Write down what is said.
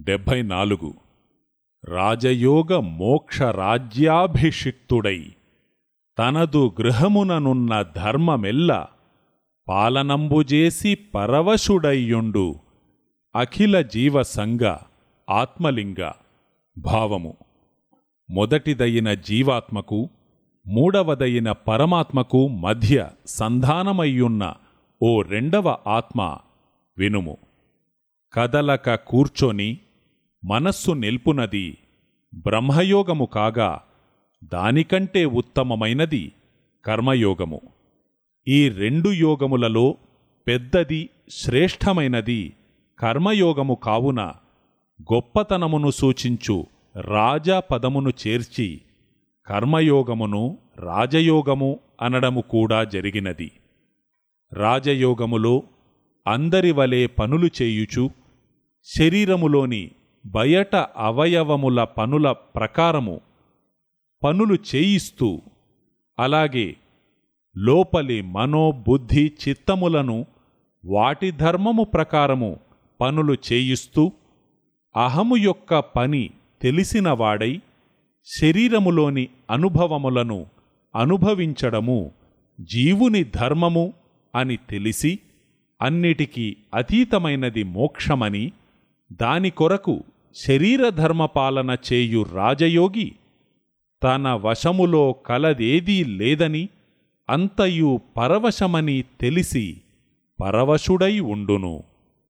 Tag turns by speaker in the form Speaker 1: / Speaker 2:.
Speaker 1: డెబ్భై నాలుగు. రాజయోగ మోక్ష రాజ్యాభిషిక్తుడై తనదు గృహముననున్న ధర్మమెల్ల పాలనంబుజేసి పరవశుడయ్యుండు. అఖిల జీవసంగ ఆత్మలింగ భావము. మొదటిదైన జీవాత్మకు మూడవదైన పరమాత్మకు మధ్య సంధానమయ్యున్న ఓ రెండవ ఆత్మ వినుము. కదలక కూర్చొని మనస్సు నిల్పునది బ్రహ్మయోగము కాగా దానికంటే ఉత్తమమైనది కర్మయోగము. ఈ రెండు యోగములలో పెద్దది శ్రేష్టమైనది కర్మయోగము కావున గొప్పతనమును సూచించు రాజా పదమును చేర్చి కర్మయోగమును రాజయోగము అనడము కూడా జరిగినది. రాజయోగములో అందరి వలె పనులు చేయుచు శరీరములోని బయట అవయవముల పనుల ప్రకారము పనులు చేయిస్తూ అలాగే లోపలి మనోబుద్ధి చిత్తములను వాటి ధర్మము ప్రకారము పనులు చేయిస్తూ అహము యొక్క పని తెలిసినవాడై శరీరములోని అనుభవములను అనుభవించడము జీవుని ధర్మము అని తెలిసి అన్నిటికీ అతీతమైనది మోక్షమని దాని కొరకు శరీరధర్మపాలన చేయు రాజయోగి తన వశములో కలదేదీ లేదని అంతయు పరవశమని తెలిసి పరవశుడై ఉండును.